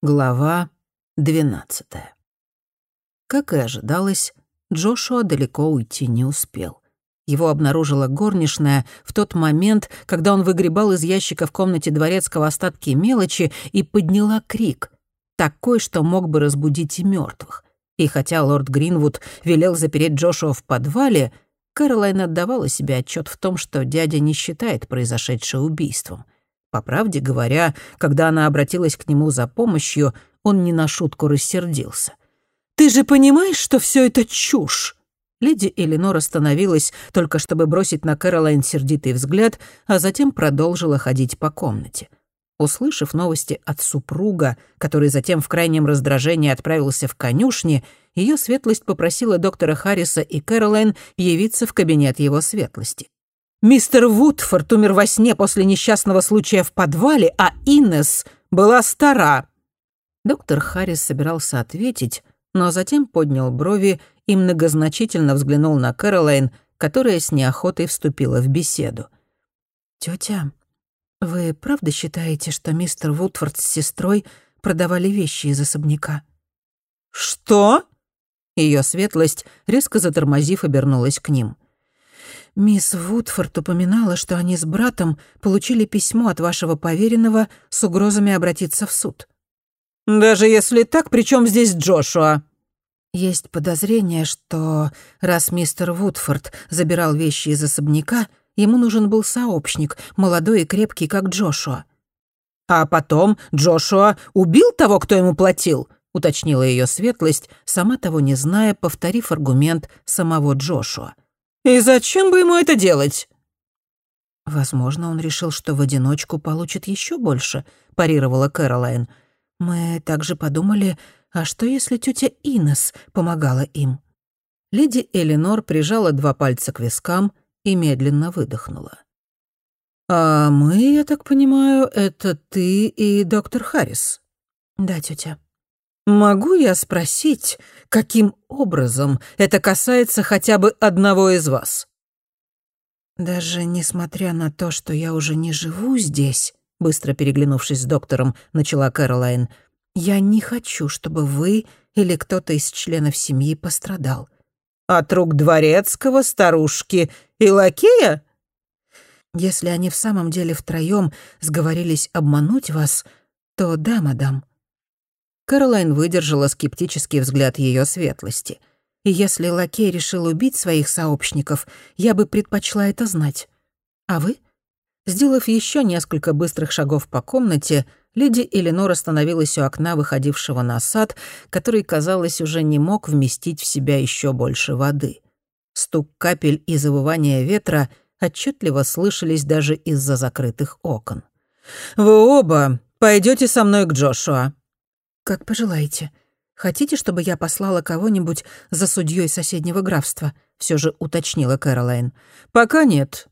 Глава 12. Как и ожидалось, Джошуа далеко уйти не успел. Его обнаружила горничная в тот момент, когда он выгребал из ящика в комнате дворецкого остатки мелочи и подняла крик, такой, что мог бы разбудить и мертвых. И хотя лорд Гринвуд велел запереть Джошуа в подвале, Кэролайн отдавала себе отчет в том, что дядя не считает произошедшее убийством — по правде говоря, когда она обратилась к нему за помощью, он не на шутку рассердился. «Ты же понимаешь, что все это чушь?» Леди Эленор остановилась, только чтобы бросить на Кэролайн сердитый взгляд, а затем продолжила ходить по комнате. Услышав новости от супруга, который затем в крайнем раздражении отправился в конюшни, ее светлость попросила доктора Харриса и Кэролайн явиться в кабинет его светлости. Мистер Вудфорд умер во сне после несчастного случая в подвале, а Иннес была стара». Доктор Харрис собирался ответить, но затем поднял брови и многозначительно взглянул на Кэролайн, которая с неохотой вступила в беседу. «Тётя, вы правда считаете, что мистер Вудфорд с сестрой продавали вещи из особняка?» «Что?» Ее светлость, резко затормозив, обернулась к ним. Мисс Вудфорд упоминала, что они с братом получили письмо от вашего поверенного с угрозами обратиться в суд. Даже если так, при чем здесь Джошуа? Есть подозрение, что раз мистер Вудфорд забирал вещи из особняка, ему нужен был сообщник, молодой и крепкий, как Джошуа. А потом Джошуа убил того, кто ему платил, уточнила ее светлость, сама того не зная, повторив аргумент самого Джошуа. И зачем бы ему это делать?» «Возможно, он решил, что в одиночку получит еще больше», — парировала Кэролайн. «Мы также подумали, а что если тетя Инес помогала им?» Леди Эленор прижала два пальца к вискам и медленно выдохнула. «А мы, я так понимаю, это ты и доктор Харрис?» «Да, тетя». «Могу я спросить, каким образом это касается хотя бы одного из вас?» «Даже несмотря на то, что я уже не живу здесь», быстро переглянувшись с доктором, начала Кэролайн, «я не хочу, чтобы вы или кто-то из членов семьи пострадал». «От рук дворецкого, старушки и лакея?» «Если они в самом деле втроём сговорились обмануть вас, то да, мадам». Кэролайн выдержала скептический взгляд ее светлости. И если лакей решил убить своих сообщников, я бы предпочла это знать. А вы? Сделав еще несколько быстрых шагов по комнате, леди Эленор остановилась у окна, выходившего на сад, который, казалось, уже не мог вместить в себя еще больше воды. Стук капель и завывание ветра отчетливо слышались даже из-за закрытых окон. «Вы оба пойдете со мной к Джошуа», «Как пожелаете. Хотите, чтобы я послала кого-нибудь за судьей соседнего графства?» — все же уточнила Кэролайн. «Пока нет».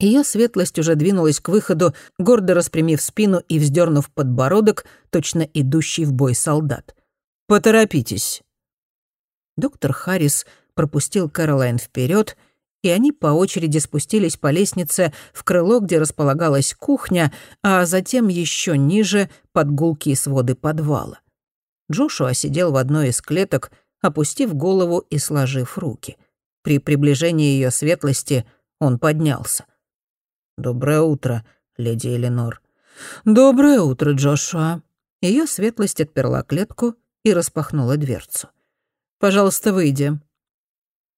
Ее светлость уже двинулась к выходу, гордо распрямив спину и вздернув подбородок, точно идущий в бой солдат. «Поторопитесь». Доктор Харрис пропустил Кэролайн вперед, и они по очереди спустились по лестнице в крыло, где располагалась кухня, а затем еще ниже под гулкие своды подвала. Джошуа сидел в одной из клеток, опустив голову и сложив руки. При приближении ее светлости он поднялся. «Доброе утро, леди Эленор». «Доброе утро, Джошуа». Ее светлость отперла клетку и распахнула дверцу. «Пожалуйста, выйди».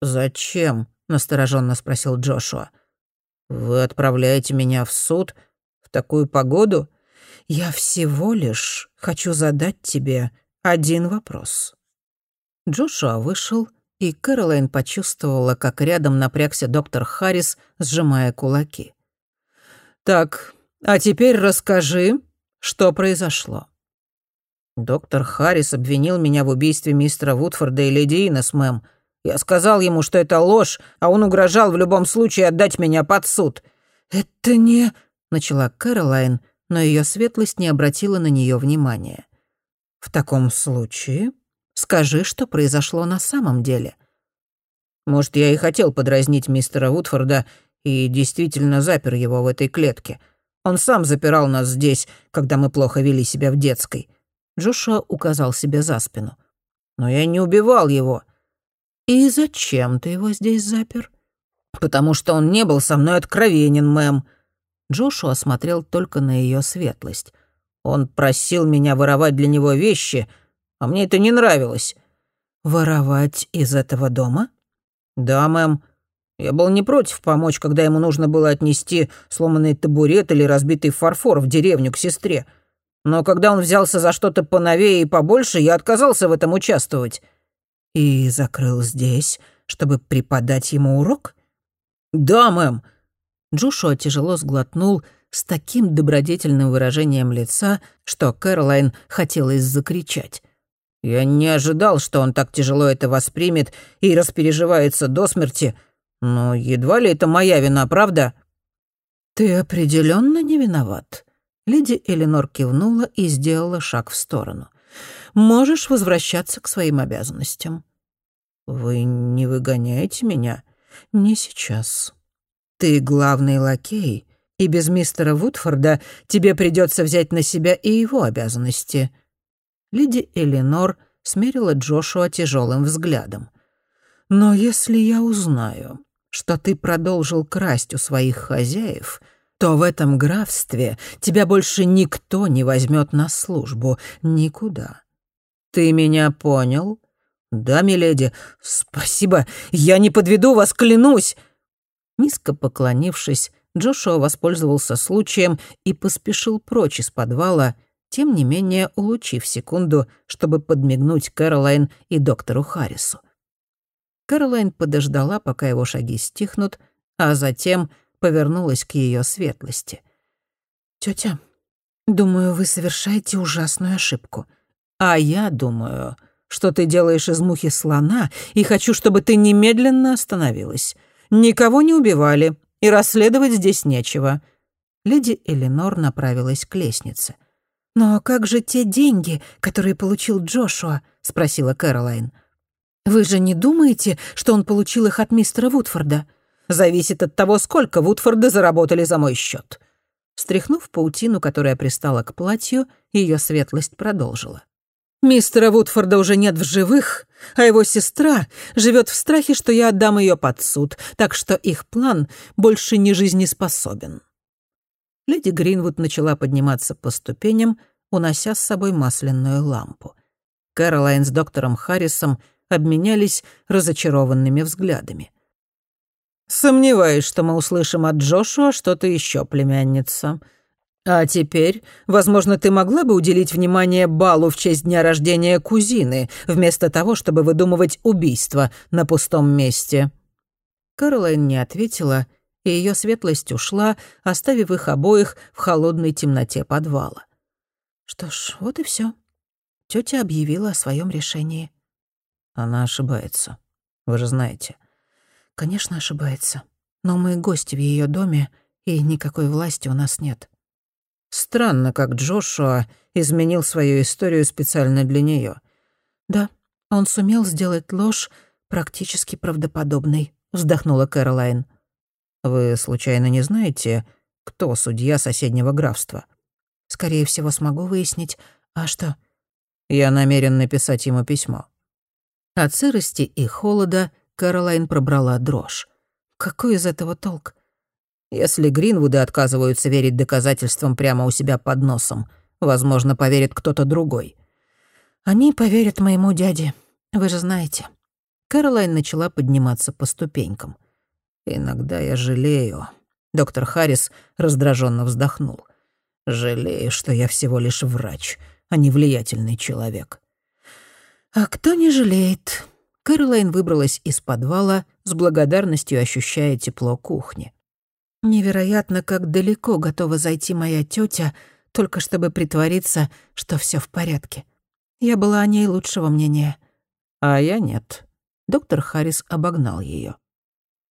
«Зачем?» — настороженно спросил Джошуа. «Вы отправляете меня в суд в такую погоду?» «Я всего лишь хочу задать тебе один вопрос». Джошуа вышел, и Кэролайн почувствовала, как рядом напрягся доктор Харрис, сжимая кулаки. «Так, а теперь расскажи, что произошло». «Доктор Харрис обвинил меня в убийстве мистера Вудфорда и леди Инес, мэм. Я сказал ему, что это ложь, а он угрожал в любом случае отдать меня под суд». «Это не...» — начала Кэролайн, но ее светлость не обратила на нее внимания. В таком случае скажи, что произошло на самом деле. Может, я и хотел подразнить мистера Вудфорда и действительно запер его в этой клетке. Он сам запирал нас здесь, когда мы плохо вели себя в детской. Джошуа указал себе за спину. «Но я не убивал его». «И зачем ты его здесь запер?» «Потому что он не был со мной откровенен, мэм». Джошуа смотрел только на ее светлость. Он просил меня воровать для него вещи, а мне это не нравилось. «Воровать из этого дома?» «Да, мэм. Я был не против помочь, когда ему нужно было отнести сломанный табурет или разбитый фарфор в деревню к сестре. Но когда он взялся за что-то поновее и побольше, я отказался в этом участвовать». «И закрыл здесь, чтобы преподать ему урок?» «Да, мэм». Джошуа тяжело сглотнул с таким добродетельным выражением лица, что Кэролайн хотелось закричать. Я не ожидал, что он так тяжело это воспримет и распереживается до смерти, но едва ли это моя вина, правда? Ты определенно не виноват. Леди Эленор кивнула и сделала шаг в сторону. Можешь возвращаться к своим обязанностям. Вы не выгоняете меня? Не сейчас. Ты главный лакей, и без мистера Вудфорда тебе придется взять на себя и его обязанности леди Эленор смерила Джошуа тяжелым взглядом. «Но если я узнаю, что ты продолжил красть у своих хозяев, то в этом графстве тебя больше никто не возьмет на службу, никуда. Ты меня понял?» «Да, миледи, спасибо, я не подведу вас, клянусь!» Низко поклонившись, Джошуа воспользовался случаем и поспешил прочь из подвала, тем не менее улучив секунду, чтобы подмигнуть Кэролайн и доктору Харрису. Кэролайн подождала, пока его шаги стихнут, а затем повернулась к ее светлости. «Тётя, думаю, вы совершаете ужасную ошибку. А я думаю, что ты делаешь из мухи слона, и хочу, чтобы ты немедленно остановилась. Никого не убивали, и расследовать здесь нечего». Леди Эленор направилась к лестнице — «Но как же те деньги, которые получил Джошуа?» — спросила Кэролайн. «Вы же не думаете, что он получил их от мистера Вудфорда? Зависит от того, сколько Вудфорды заработали за мой счет. Стряхнув паутину, которая пристала к платью, ее светлость продолжила. «Мистера Вудфорда уже нет в живых, а его сестра живет в страхе, что я отдам ее под суд, так что их план больше не жизнеспособен». Леди Гринвуд начала подниматься по ступеням, унося с собой масляную лампу. Кэролайн с доктором Харрисом обменялись разочарованными взглядами. «Сомневаюсь, что мы услышим от Джошуа что-то еще, племянница. А теперь, возможно, ты могла бы уделить внимание балу в честь дня рождения кузины, вместо того, чтобы выдумывать убийство на пустом месте». Кэролайн не ответила, — и ее светлость ушла, оставив их обоих в холодной темноте подвала. Что ж, вот и все. Тетя объявила о своем решении. Она ошибается. Вы же знаете. Конечно, ошибается. Но мы гости в ее доме, и никакой власти у нас нет. Странно, как Джошуа изменил свою историю специально для нее. Да, он сумел сделать ложь практически правдоподобной, вздохнула Кэролайн. Вы случайно не знаете, кто судья соседнего графства? Скорее всего, смогу выяснить. А что? Я намерен написать ему письмо. От сырости и холода Кэролайн пробрала дрожь. Какой из этого толк? Если Гринвуды отказываются верить доказательствам прямо у себя под носом, возможно, поверит кто-то другой. Они поверят моему дяде, вы же знаете. Кэролайн начала подниматься по ступенькам. Иногда я жалею. Доктор Харрис раздраженно вздохнул. Жалею, что я всего лишь врач, а не влиятельный человек. А кто не жалеет? Кэролайн выбралась из подвала, с благодарностью ощущая тепло кухни. Невероятно, как далеко готова зайти моя тетя, только чтобы притвориться, что все в порядке. Я была о ней лучшего мнения. А я нет. Доктор Харрис обогнал ее.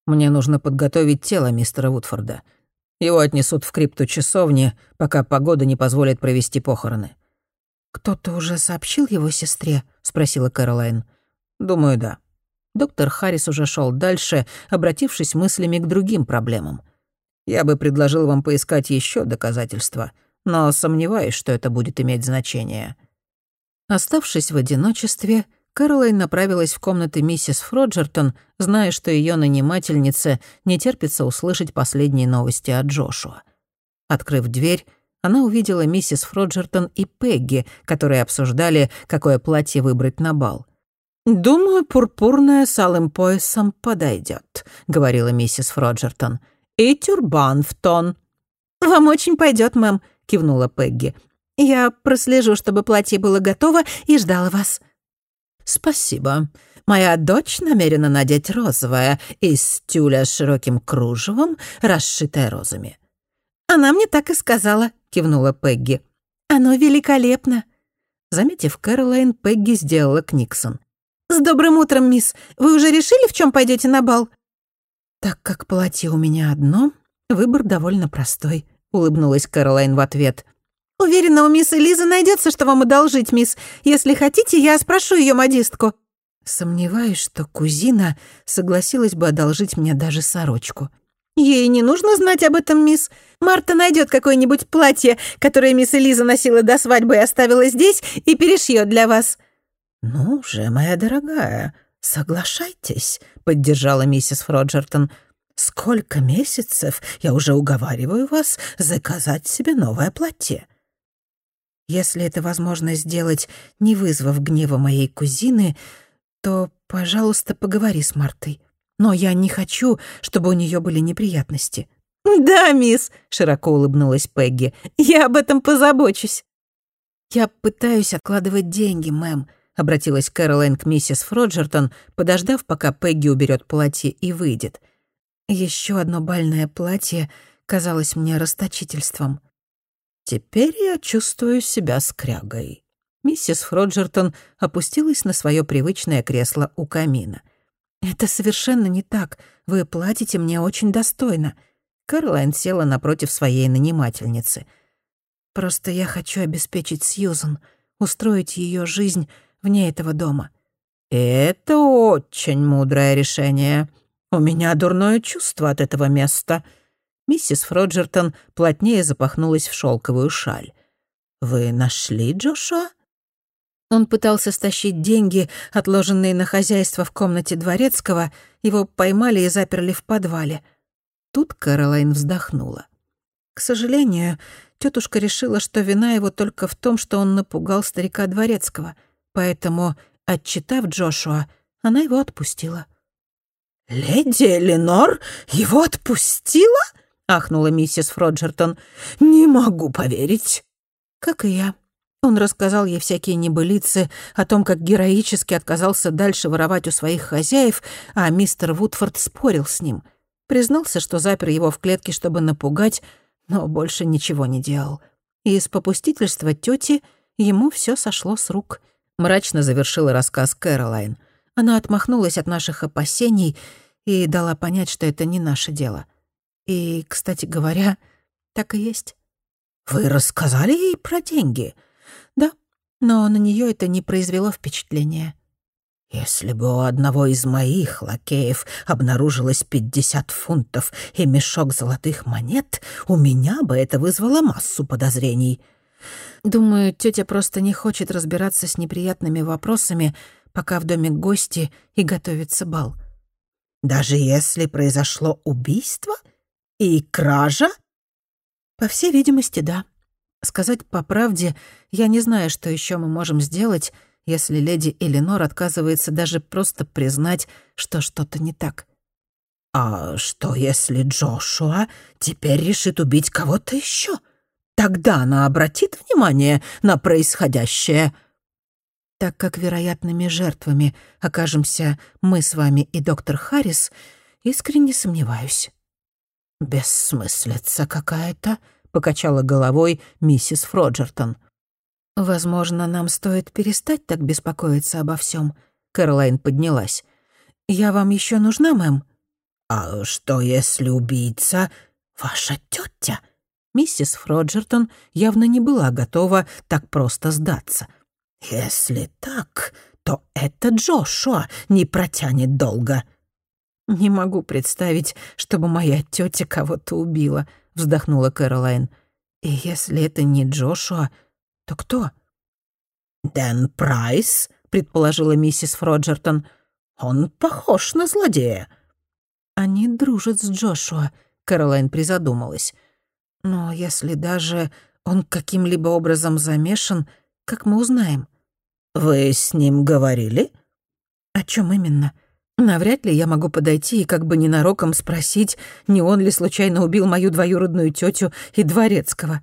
Мне нужно подготовить тело мистера Вудфорда. Его отнесут в крипту часовни, пока погода не позволит провести похороны». «Кто-то уже сообщил его сестре?» — спросила Кэролайн. «Думаю, да». Доктор Харрис уже шел дальше, обратившись мыслями к другим проблемам. «Я бы предложил вам поискать еще доказательства, но сомневаюсь, что это будет иметь значение». Оставшись в одиночестве, Кэролайн направилась в комнаты миссис Фроджертон, зная, что ее нанимательница не терпится услышать последние новости от Джошуа. Открыв дверь, она увидела миссис Фроджертон и Пегги, которые обсуждали, какое платье выбрать на бал. «Думаю, пурпурное с алым поясом подойдет», — говорила миссис Фроджертон. «И тюрбан в тон». «Вам очень пойдет, мэм», — кивнула Пегги. «Я прослежу, чтобы платье было готово и ждала вас». «Спасибо. Моя дочь намерена надеть розовое из тюля с широким кружевом, расшитое розами». «Она мне так и сказала», — кивнула Пегги. «Оно великолепно». Заметив Кэролайн, Пегги сделала Книксон. «С добрым утром, мисс. Вы уже решили, в чем пойдете на бал?» «Так как платье у меня одно, выбор довольно простой», — улыбнулась Кэролайн в ответ. «Уверена, у мисс Элизы найдется, что вам одолжить, мисс. Если хотите, я спрошу ее модистку». Сомневаюсь, что кузина согласилась бы одолжить мне даже сорочку. «Ей не нужно знать об этом, мисс. Марта найдет какое-нибудь платье, которое мисс Элиза носила до свадьбы и оставила здесь, и перешьет для вас». «Ну же, моя дорогая, соглашайтесь», — поддержала миссис Фроджертон. «Сколько месяцев я уже уговариваю вас заказать себе новое платье». Если это возможно сделать, не вызвав гнева моей кузины, то, пожалуйста, поговори с Мартой но я не хочу, чтобы у нее были неприятности». «Да, мисс», — широко улыбнулась Пегги, — «я об этом позабочусь». «Я пытаюсь откладывать деньги, мэм», — обратилась Кэролайн к миссис Фроджертон, подождав, пока Пегги уберет платье и выйдет. Еще одно бальное платье казалось мне расточительством. «Теперь я чувствую себя скрягой». Миссис Фроджертон опустилась на свое привычное кресло у камина. «Это совершенно не так. Вы платите мне очень достойно». Кэролайн села напротив своей нанимательницы. «Просто я хочу обеспечить Сьюзан, устроить ее жизнь вне этого дома». «Это очень мудрое решение. У меня дурное чувство от этого места». Миссис Фроджертон плотнее запахнулась в шелковую шаль. «Вы нашли Джошуа?» Он пытался стащить деньги, отложенные на хозяйство в комнате дворецкого, его поймали и заперли в подвале. Тут Кэролайн вздохнула. К сожалению, тетушка решила, что вина его только в том, что он напугал старика дворецкого, поэтому, отчитав Джошуа, она его отпустила. «Леди Эленор его отпустила?» — ахнула миссис Фроджертон. «Не могу поверить». «Как и я», он рассказал ей всякие небылицы о том, как героически отказался дальше воровать у своих хозяев, а мистер Вудфорд спорил с ним. Признался, что запер его в клетке, чтобы напугать, но больше ничего не делал. И из попустительства тети ему все сошло с рук. Мрачно завершила рассказ Кэролайн. Она отмахнулась от наших опасений и дала понять, что это не наше дело. И, кстати говоря, так и есть. «Вы рассказали ей про деньги?» Да, но на нее это не произвело впечатления. Если бы у одного из моих лакеев обнаружилось пятьдесят фунтов и мешок золотых монет, у меня бы это вызвало массу подозрений. Думаю, тетя просто не хочет разбираться с неприятными вопросами, пока в доме гости и готовится бал. Даже если произошло убийство и кража? По всей видимости, да. Сказать по правде, я не знаю, что еще мы можем сделать, если леди Эленор отказывается даже просто признать, что что-то не так. «А что, если Джошуа теперь решит убить кого-то еще? Тогда она обратит внимание на происходящее?» Так как вероятными жертвами окажемся мы с вами и доктор Харрис, искренне сомневаюсь. «Бессмыслица какая-то», — покачала головой миссис Фроджертон. «Возможно, нам стоит перестать так беспокоиться обо всем. Кэролайн поднялась. «Я вам еще нужна, мэм?» «А что, если убийца ваша тетя? Миссис Фроджертон явно не была готова так просто сдаться. «Если так, то это Джошуа не протянет долго». «Не могу представить, чтобы моя тетя кого-то убила», вздохнула Кэролайн. «И если это не Джошуа, то кто?» «Дэн Прайс», — предположила миссис Фроджертон. «Он похож на злодея». «Они дружат с Джошуа», — Каролайн призадумалась. «Но если даже он каким-либо образом замешан, как мы узнаем?» «Вы с ним говорили?» «О чем именно?» Навряд ли я могу подойти и как бы ненароком спросить, не он ли случайно убил мою двоюродную тетю и дворецкого.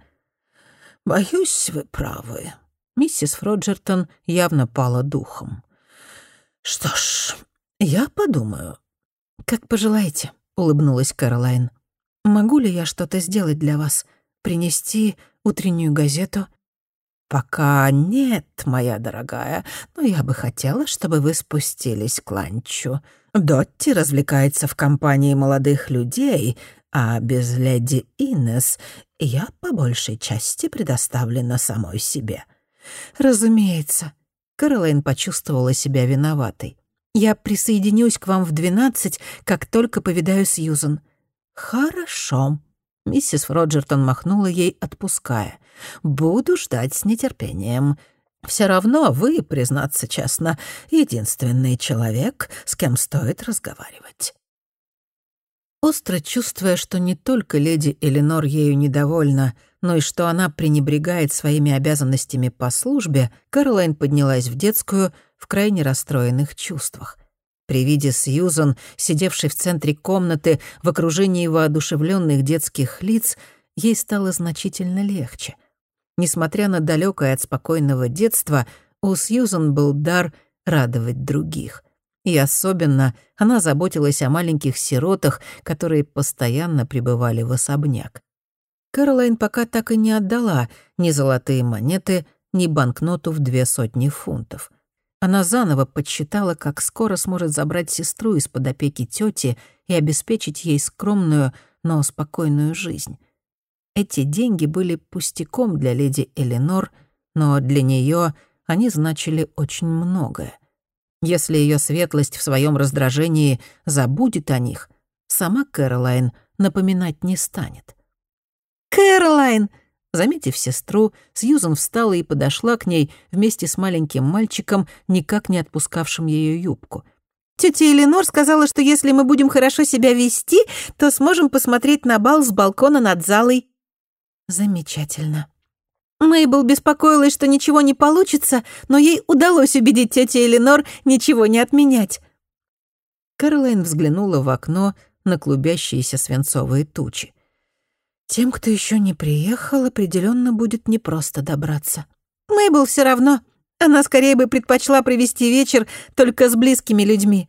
«Боюсь, вы правы». Миссис Фроджертон явно пала духом. «Что ж, я подумаю». «Как пожелаете», — улыбнулась Кэролайн. «Могу ли я что-то сделать для вас? Принести утреннюю газету?» «Пока нет, моя дорогая, но я бы хотела, чтобы вы спустились к ланчу. Дотти развлекается в компании молодых людей, а без леди Инес я по большей части предоставлена самой себе». «Разумеется». Кэролайн почувствовала себя виноватой. «Я присоединюсь к вам в двенадцать, как только повидаю Сьюзан». «Хорошо», Миссис Фроджертон махнула ей, отпуская. «Буду ждать с нетерпением. Все равно вы, признаться честно, единственный человек, с кем стоит разговаривать». Остро чувствуя, что не только леди Эленор ею недовольна, но и что она пренебрегает своими обязанностями по службе, Кэролайн поднялась в детскую в крайне расстроенных чувствах. При виде Сьюзан, сидевшей в центре комнаты в окружении воодушевленных детских лиц, ей стало значительно легче. Несмотря на далекое от спокойного детства, у Сьюзан был дар радовать других. И особенно она заботилась о маленьких сиротах, которые постоянно пребывали в особняк. Кэролайн пока так и не отдала ни золотые монеты, ни банкноту в две сотни фунтов — она заново подсчитала, как скоро сможет забрать сестру из-под опеки тети и обеспечить ей скромную, но спокойную жизнь. Эти деньги были пустяком для леди Эленор, но для нее они значили очень многое. Если ее светлость в своем раздражении забудет о них, сама Кэролайн напоминать не станет. «Кэролайн!» Заметив сестру, Сьюзан встала и подошла к ней вместе с маленьким мальчиком, никак не отпускавшим ее юбку. «Тетя Эленор сказала, что если мы будем хорошо себя вести, то сможем посмотреть на бал с балкона над залой». «Замечательно». Мейбл беспокоилась, что ничего не получится, но ей удалось убедить тетю Эленор ничего не отменять. Кэролайн взглянула в окно на клубящиеся свинцовые тучи. Тем, кто еще не приехал, определенно будет непросто добраться. Мейбл все равно. Она скорее бы предпочла провести вечер только с близкими людьми.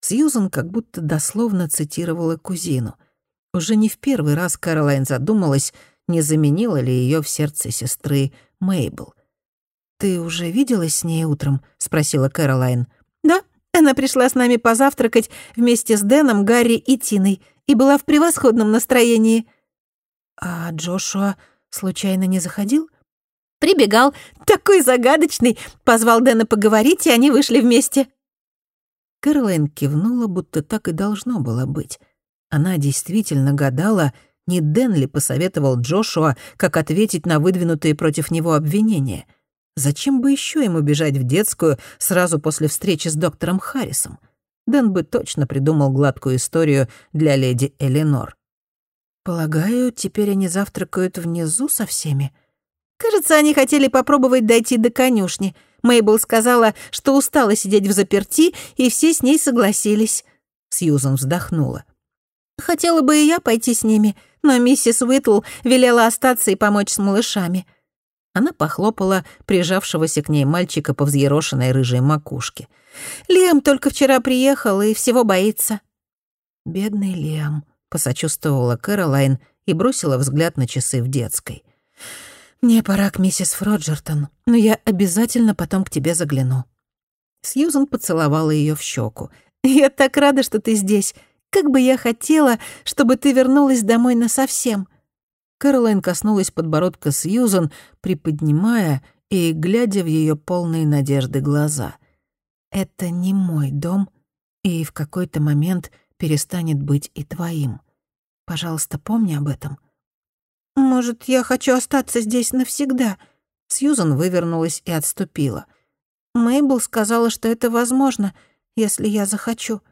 Сьюзан как будто дословно цитировала кузину. Уже не в первый раз Каролайн задумалась, не заменила ли ее в сердце сестры Мейбл. «Ты уже виделась с ней утром?» — спросила Кэролайн. «Да, она пришла с нами позавтракать вместе с Дэном, Гарри и Тиной и была в превосходном настроении». «А Джошуа случайно не заходил?» «Прибегал. Такой загадочный. Позвал Дэна поговорить, и они вышли вместе». Кэролайн кивнула, будто так и должно было быть. Она действительно гадала, не Дэн ли посоветовал Джошуа, как ответить на выдвинутые против него обвинения. Зачем бы еще ему бежать в детскую сразу после встречи с доктором Харрисом? Дэн бы точно придумал гладкую историю для леди Эленор. «Полагаю, теперь они завтракают внизу со всеми?» «Кажется, они хотели попробовать дойти до конюшни. Мейбл сказала, что устала сидеть в заперти, и все с ней согласились». Сьюзан вздохнула. «Хотела бы и я пойти с ними, но миссис Уитл велела остаться и помочь с малышами». Она похлопала прижавшегося к ней мальчика по взъерошенной рыжей макушке. «Лиам только вчера приехал и всего боится». «Бедный Лиам», посочувствовала Кэролайн и бросила взгляд на часы в детской. «Мне пора к миссис Фроджертон, но я обязательно потом к тебе загляну». Сьюзан поцеловала ее в щеку. «Я так рада, что ты здесь. Как бы я хотела, чтобы ты вернулась домой насовсем». Кэролайн коснулась подбородка Сьюзан, приподнимая и глядя в ее полные надежды глаза. «Это не мой дом, и в какой-то момент перестанет быть и твоим. Пожалуйста, помни об этом». «Может, я хочу остаться здесь навсегда?» Сьюзан вывернулась и отступила. Мейбл сказала, что это возможно, если я захочу.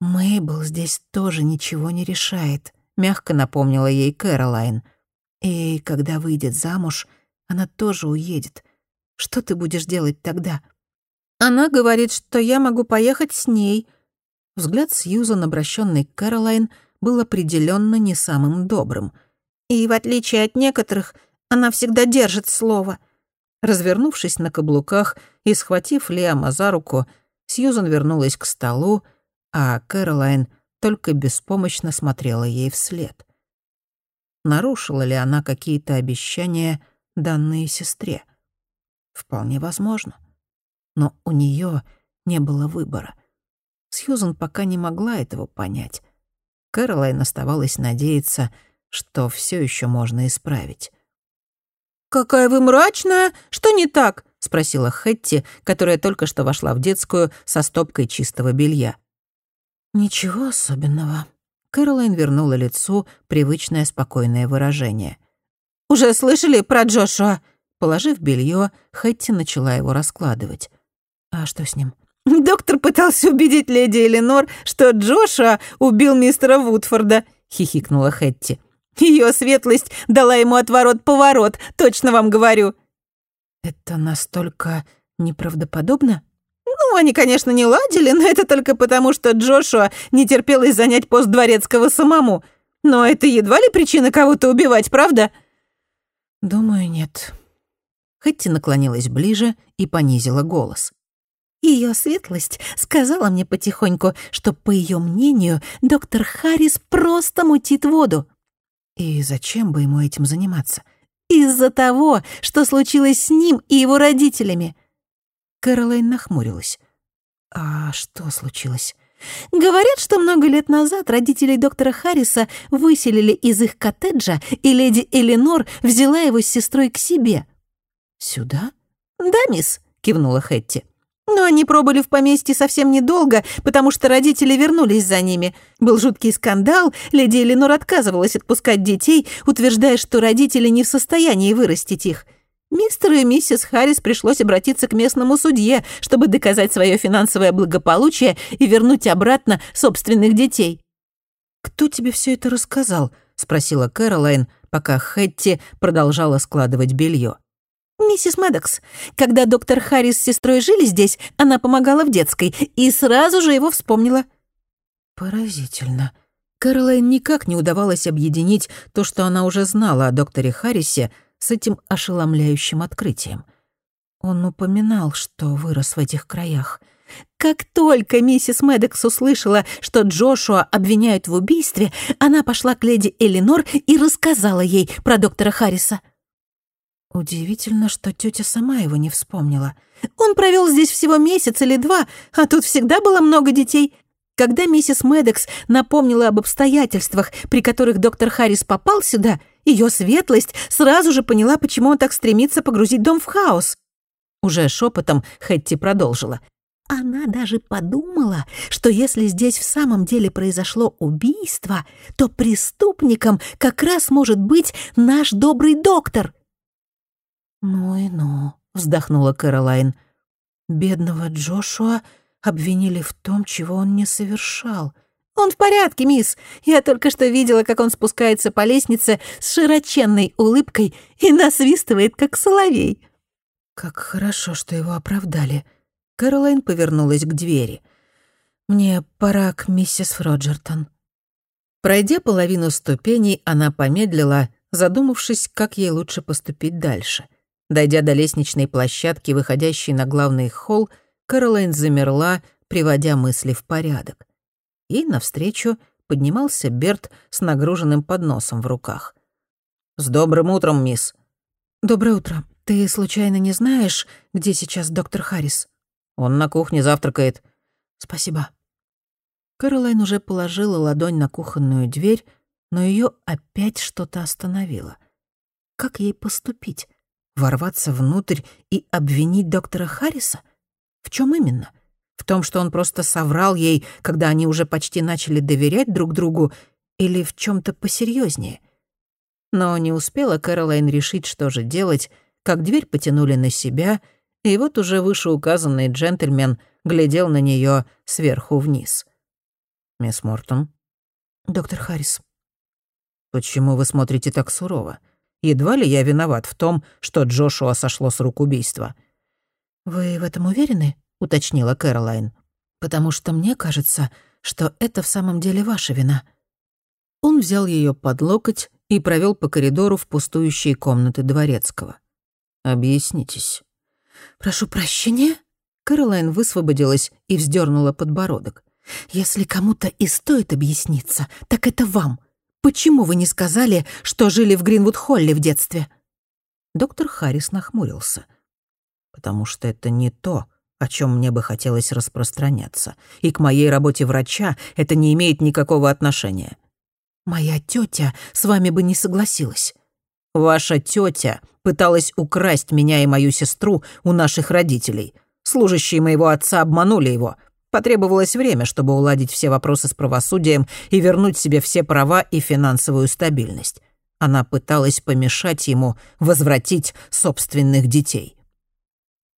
Мейбл здесь тоже ничего не решает, мягко напомнила ей Кэролайн. И когда выйдет замуж, она тоже уедет. Что ты будешь делать тогда? Она говорит, что я могу поехать с ней. Взгляд Сьюзан, обращенный к Кэролайн, был определенно не самым добрым. И в отличие от некоторых, она всегда держит слово. Развернувшись на каблуках и схватив Лиама за руку, Сьюзан вернулась к столу, а Кэролайн только беспомощно смотрела ей вслед. Нарушила ли она какие-то обещания, данные сестре? Вполне возможно. Но у нее не было выбора. Сьюзан пока не могла этого понять. Кэролайн оставалась надеяться, что все еще можно исправить. «Какая вы мрачная! Что не так?» — спросила Хэтти, которая только что вошла в детскую со стопкой чистого белья. «Ничего особенного». Кэролайн вернула лицу привычное спокойное выражение. «Уже слышали про Джошуа?» Положив белье, Хэтти начала его раскладывать. «А что с ним?» «Доктор пытался убедить леди Эленор, что Джошуа убил мистера Вудфорда», — хихикнула Хэтти. Ее светлость дала ему отворот-поворот, точно вам говорю». «Это настолько неправдоподобно?» «Ну, они, конечно, не ладили, но это только потому, что Джошуа не терпелось занять пост дворецкого самому. Но это едва ли причина кого-то убивать, правда?» «Думаю, нет». Хэтти наклонилась ближе и понизила голос. Ее светлость сказала мне потихоньку, что, по ее мнению, доктор Харрис просто мутит воду. И зачем бы ему этим заниматься? Из-за того, что случилось с ним и его родителями. Кэролайн нахмурилась. А что случилось? Говорят, что много лет назад родителей доктора Харриса выселили из их коттеджа, и леди Эленор взяла его с сестрой к себе. «Сюда?» «Да, мисс», — кивнула Хэтти. Но они пробыли в поместье совсем недолго, потому что родители вернулись за ними. Был жуткий скандал, леди Эленор отказывалась отпускать детей, утверждая, что родители не в состоянии вырастить их. Мистеру и миссис Харрис пришлось обратиться к местному судье, чтобы доказать свое финансовое благополучие и вернуть обратно собственных детей. «Кто тебе все это рассказал?» — спросила Кэролайн, пока Хэтти продолжала складывать белье. «Миссис Мэддокс, когда доктор Харрис с сестрой жили здесь, она помогала в детской и сразу же его вспомнила». «Поразительно». Кэролайн никак не удавалось объединить то, что она уже знала о докторе Харрисе, с этим ошеломляющим открытием. Он упоминал, что вырос в этих краях. Как только миссис Мэддокс услышала, что Джошуа обвиняют в убийстве, она пошла к леди Элинор и рассказала ей про доктора Харриса. Удивительно, что тетя сама его не вспомнила. Он провел здесь всего месяц или два, а тут всегда было много детей. Когда миссис Медекс напомнила об обстоятельствах, при которых доктор Харрис попал сюда, ее светлость сразу же поняла, почему он так стремится погрузить дом в хаос. Уже шепотом Хэтти продолжила. Она даже подумала, что если здесь в самом деле произошло убийство, то преступником как раз может быть наш добрый доктор — «Ну и ну», — вздохнула Кэролайн. «Бедного Джошуа обвинили в том, чего он не совершал». «Он в порядке, мисс. Я только что видела, как он спускается по лестнице с широченной улыбкой и насвистывает, как соловей». «Как хорошо, что его оправдали». Кэролайн повернулась к двери. «Мне пора к миссис Фроджертон». Пройдя половину ступеней, она помедлила, задумавшись, как ей лучше поступить дальше — Дойдя до лестничной площадки, выходящей на главный холл, Кэролайн замерла, приводя мысли в порядок. И навстречу поднимался Берт с нагруженным подносом в руках. «С добрым утром, мисс!» «Доброе утро. Ты случайно не знаешь, где сейчас доктор Харрис?» «Он на кухне завтракает». «Спасибо». Кэролайн уже положила ладонь на кухонную дверь, но ее опять что-то остановило. Как ей поступить? Ворваться внутрь и обвинить доктора Харриса? В чем именно? В том, что он просто соврал ей, когда они уже почти начали доверять друг другу, или в чем то посерьезнее? Но не успела Кэролайн решить, что же делать, как дверь потянули на себя, и вот уже вышеуказанный джентльмен глядел на нее сверху вниз. «Мисс Мортон?» «Доктор Харрис». «Почему вы смотрите так сурово? Едва ли я виноват в том, что Джошуа сошло с рук убийства?» «Вы в этом уверены?» — уточнила Кэролайн. «Потому что мне кажется, что это в самом деле ваша вина». Он взял ее под локоть и провел по коридору в пустующие комнаты дворецкого. «Объяснитесь». «Прошу прощения?» Кэролайн высвободилась и вздернула подбородок. «Если кому-то и стоит объясниться, так это вам. Почему вы не сказали, что жили в Гринвуд-Холле в детстве?» Доктор Харрис нахмурился. «Потому что это не то, о чем мне бы хотелось распространяться, и к моей работе врача это не имеет никакого отношения». «Моя тетя с вами бы не согласилась». «Ваша тетя пыталась украсть меня и мою сестру у наших родителей. Служащие моего отца обманули его, Потребовалось время, чтобы уладить все вопросы с правосудием и вернуть себе все права и финансовую стабильность. Она пыталась помешать ему возвратить собственных детей.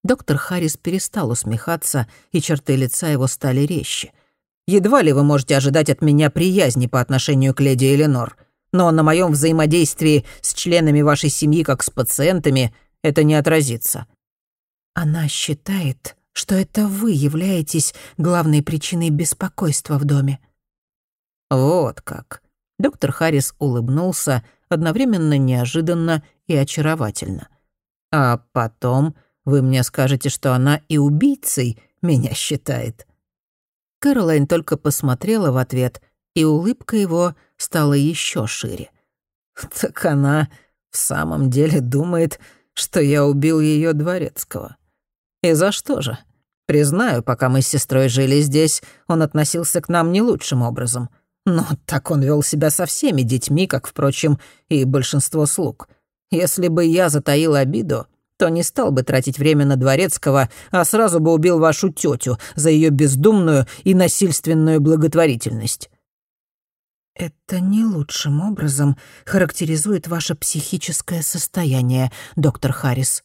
Доктор Харрис перестал усмехаться, и черты лица его стали резче. «Едва ли вы можете ожидать от меня приязни по отношению к леди Эленор, но на моем взаимодействии с членами вашей семьи, как с пациентами, это не отразится». «Она считает, что это вы являетесь главной причиной беспокойства в доме». «Вот как». Доктор Харрис улыбнулся одновременно неожиданно и очаровательно. «А потом вы мне скажете, что она и убийцей меня считает». Кэролайн только посмотрела в ответ, и улыбка его стала еще шире. «Так она в самом деле думает, что я убил ее дворецкого». И за что же? Признаю, пока мы с сестрой жили здесь, он относился к нам не лучшим образом. Но так он вел себя со всеми детьми, как, впрочем, и большинство слуг. Если бы я затаил обиду, то не стал бы тратить время на Дворецкого, а сразу бы убил вашу тетю за ее бездумную и насильственную благотворительность». «Это не лучшим образом характеризует ваше психическое состояние, доктор Харрис»,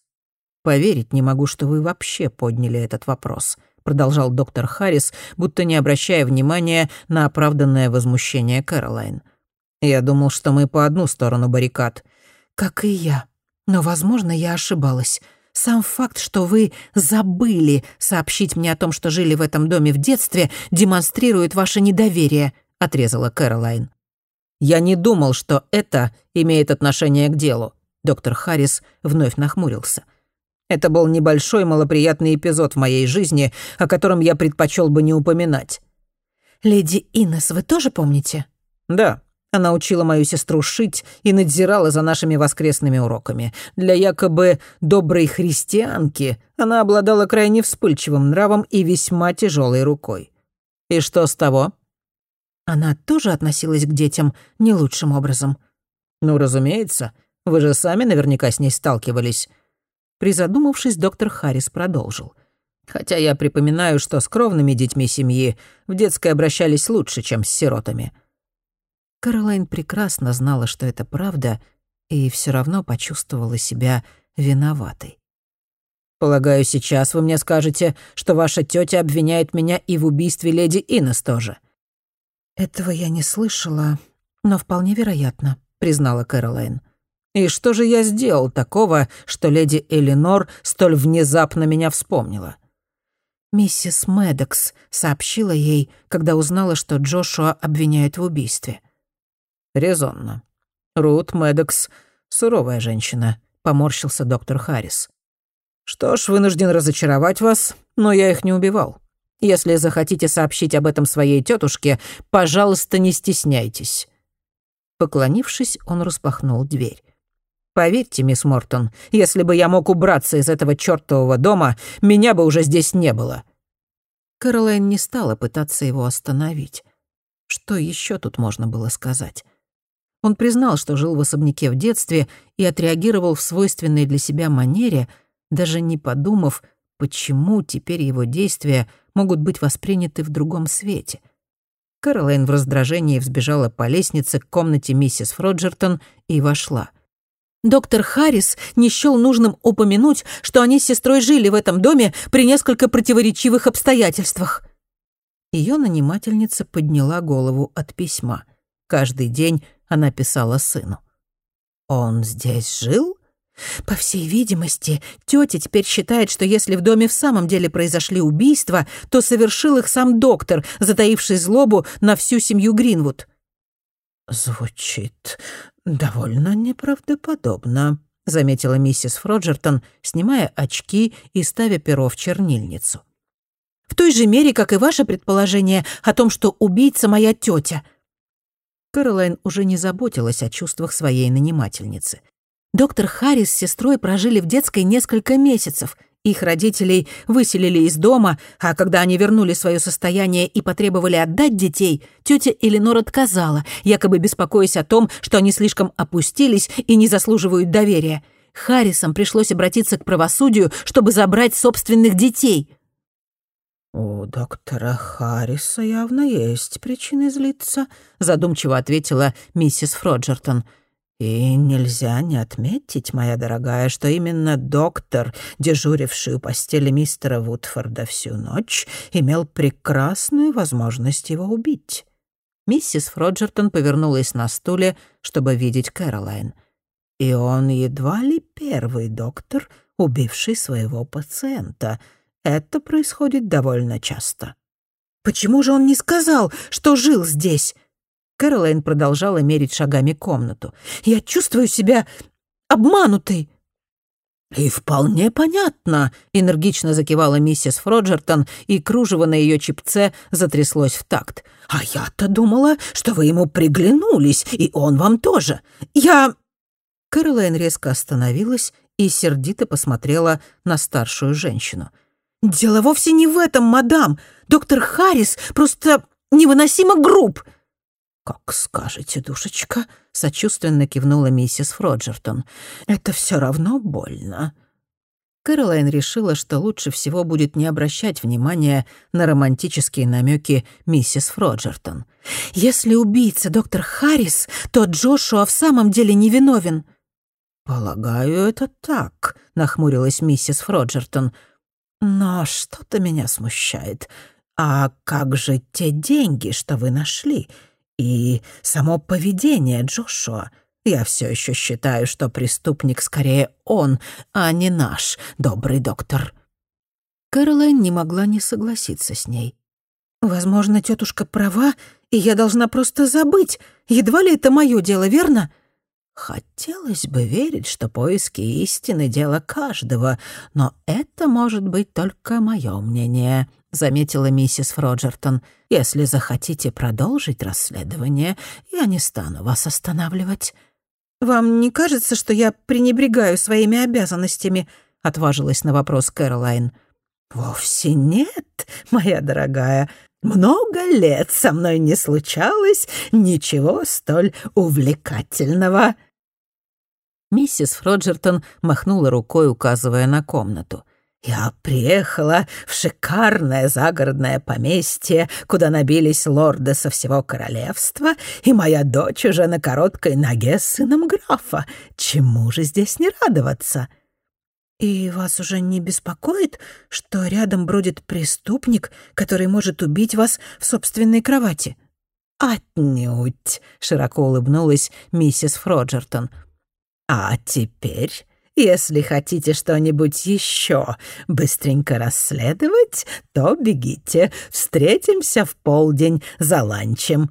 Поверить не могу, что вы вообще подняли этот вопрос», продолжал доктор Харрис, будто не обращая внимания на оправданное возмущение Кэролайн. «Я думал, что мы по одну сторону баррикад». «Как и я. Но, возможно, я ошибалась. Сам факт, что вы забыли сообщить мне о том, что жили в этом доме в детстве, демонстрирует ваше недоверие», — отрезала Кэролайн. «Я не думал, что это имеет отношение к делу». Доктор Харрис вновь нахмурился. — это был небольшой малоприятный эпизод в моей жизни, о котором я предпочел бы не упоминать. «Леди Инес, вы тоже помните?» «Да. Она учила мою сестру шить и надзирала за нашими воскресными уроками. Для якобы доброй христианки она обладала крайне вспыльчивым нравом и весьма тяжелой рукой. И что с того?» Она тоже относилась к детям не лучшим образом. «Ну, разумеется. Вы же сами наверняка с ней сталкивались. Призадумавшись, доктор Харрис продолжил. «Хотя я припоминаю, что с кровными детьми семьи в детской обращались лучше, чем с сиротами». Каролайн прекрасно знала, что это правда, и все равно почувствовала себя виноватой. «Полагаю, сейчас вы мне скажете, что ваша тетя обвиняет меня и в убийстве леди Инес тоже». «Этого я не слышала, но вполне вероятно», — признала Кэролайн. И что же я сделал такого, что леди Элинор столь внезапно меня вспомнила? Миссис Медекс сообщила ей, когда узнала, что Джошуа обвиняют в убийстве. Резонно. Рут Медекс — суровая женщина, поморщился доктор Харрис. Что ж, вынужден разочаровать вас, но я их не убивал. Если захотите сообщить об этом своей тетушке, пожалуйста, не стесняйтесь. Поклонившись, он распахнул дверь. Поверьте, мисс Мортон, если бы я мог убраться из этого чёртового дома, меня бы уже здесь не было». Кэролайн не стала пытаться его остановить. Что еще тут можно было сказать? Он признал, что жил в особняке в детстве и отреагировал в свойственной для себя манере, даже не подумав, почему теперь его действия могут быть восприняты в другом свете. Кэролайн в раздражении взбежала по лестнице к комнате миссис Фроджертон и вошла — Доктор Харрис не счел нужным упомянуть, что они с сестрой жили в этом доме при несколько противоречивых обстоятельствах. Ее нанимательница подняла голову от письма. Каждый день она писала сыну. «Он здесь жил?» По всей видимости, тетя теперь считает, что если в доме в самом деле произошли убийства, то совершил их сам доктор, затаивший злобу на всю семью Гринвуд. «Звучит довольно неправдоподобно», — заметила миссис Фроджертон, снимая очки и ставя перо в чернильницу. «В той же мере, как и ваше предположение о том, что убийца моя тетя». Кэролайн уже не заботилась о чувствах своей нанимательницы. Доктор Харрис с сестрой прожили в детской несколько месяцев. Их родителей выселили из дома, а когда они вернули свое состояние и потребовали отдать детей, тетя Эленор отказала, якобы беспокоясь о том, что они слишком опустились и не заслуживают доверия. Харрисам пришлось обратиться к правосудию, чтобы забрать собственных детей. «У доктора Харриса явно есть причины злиться», — задумчиво ответила миссис Фроджертон. И нельзя не отметить, моя дорогая, что именно доктор, дежуривший у постели мистера Вудфорда всю ночь, имел прекрасную возможность его убить. Миссис Фроджертон повернулась на стуле, чтобы видеть Кэролайн. И он едва ли первый доктор, убивший своего пациента. Это происходит довольно часто. «Почему же он не сказал, что жил здесь?» Кэролайн продолжала мерить шагами комнату. «Я чувствую себя обманутой». «И вполне понятно», — энергично закивала миссис Фроджертон, и кружево на ее чипце затряслось в такт. «А я-то думала, что вы ему приглянулись, и он вам тоже. Я...» Кэролайн резко остановилась и сердито посмотрела на старшую женщину. «Дело вовсе не в этом, мадам. Доктор Харрис просто невыносимо груб. «Как скажете, душечка», — сочувственно кивнула миссис Фроджертон. «Это все равно больно». Кэролайн решила, что лучше всего будет не обращать внимания на романтические намеки миссис Фроджертон. «Если убийца доктор Харрис, то Джошуа в самом деле невиновен». «Полагаю, это так», — нахмурилась миссис Фроджертон. «Но что-то меня смущает. А как же те деньги, что вы нашли? И само поведение Джошуа. Я все еще считаю, что преступник скорее он, а не наш добрый доктор». Кэролайн не могла не согласиться с ней. «Возможно, тетушка права, и я должна просто забыть. Едва ли это мое дело, верно?» Хотелось бы верить, что поиски истины — дело каждого, но это может быть только мое мнение заметила миссис Фроджертон. «Если захотите продолжить расследование, я не стану вас останавливать». «Вам не кажется, что я пренебрегаю своими обязанностями?» — отважилась на вопрос Кэролайн. «Вовсе нет, моя дорогая. Много лет со мной не случалось ничего столь увлекательного». Миссис Фроджертон махнула рукой, указывая на комнату. Я приехала в шикарное загородное поместье, куда набились лорды со всего королевства, и моя дочь уже на короткой ноге с сыном графа. Чему же здесь не радоваться?» «И вас уже не беспокоит, что рядом бродит преступник, который может убить вас в собственной кровати?» «Отнюдь», — широко улыбнулась миссис Фроджертон. «А теперь если хотите что-нибудь еще быстренько расследовать, то бегите. Встретимся в полдень за ланчем».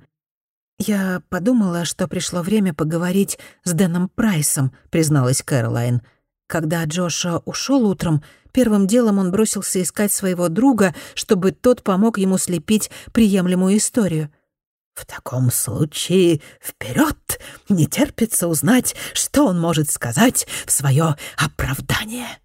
«Я подумала, что пришло время поговорить с Дэном Прайсом», — призналась Кэролайн. Когда Джоша ушел утром, первым делом он бросился искать своего друга, чтобы тот помог ему слепить приемлемую историю. В таком случае вперед! Не терпится узнать, что он может сказать в свое оправдание.